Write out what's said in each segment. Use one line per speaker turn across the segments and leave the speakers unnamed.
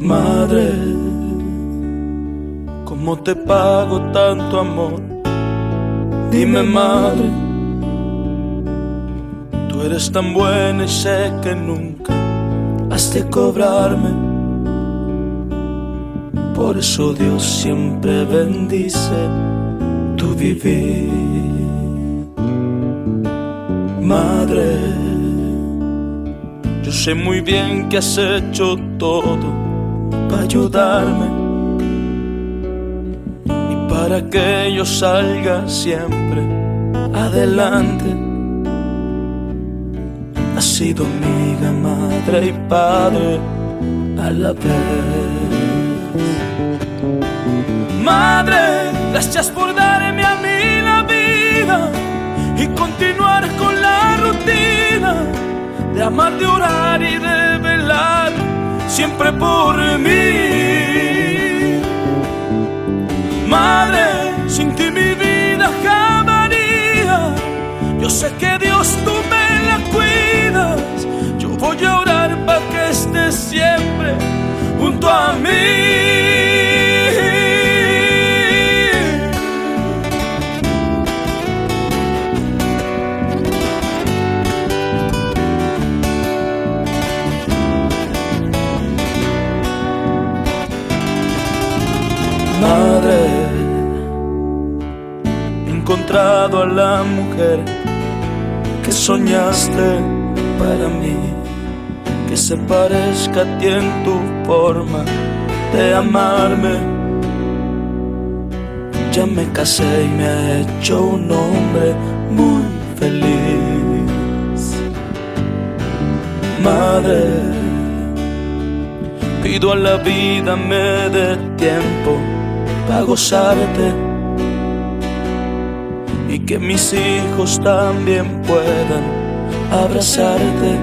Madre, ¿cómo te pago tanto amor? Dime, madre, tú eres tan buena y sé que nunca has de cobrarme. Por eso Dios siempre bendice tu vivir. Madre, yo sé muy bien que has hecho todo para ayudarme y para que yo salga siempre adelante. Has sido amiga, madre y padre a la vez. Madre, gracias por darme a mí la vida y continuar con la rutina de amar, de orar y de siempre por mí. Madre, sin ti mi vida acabaría. Yo sé que Dios tú me la cuidas. Yo voy a orar para que estés siempre junto a mí. A la mujer que soñaste para mí, que se parezca a ti en tu forma de amarme. Ya me casé y me ha hecho un hombre muy feliz. Madre, pido a la vida me dé tiempo para gozarte y que mis hijos también puedan abrazarte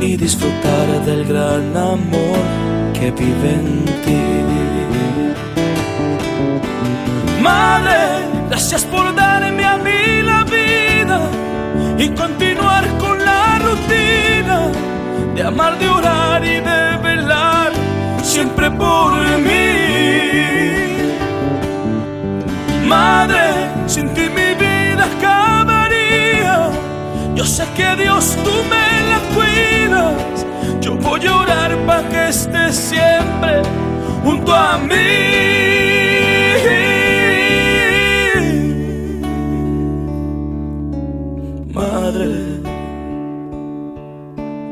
y disfrutar del gran amor que vive en ti. Madre, gracias por darme a mí la vida y continuar con la rutina de amar, de orar y de velar siempre por mí. Dios tú me la cuidas. Yo voy a orar para que estés siempre junto a mí. Madre,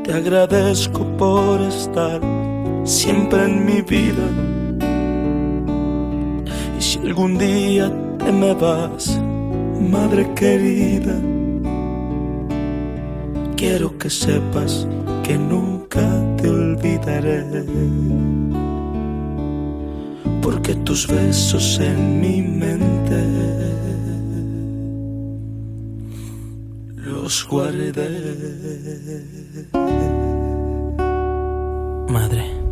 te agradezco por estar siempre en mi vida. Y si algún día te me vas, madre querida, quiero que sepas que nunca te olvidaré. Porque tus besos en mi mente los guardé.
Madre.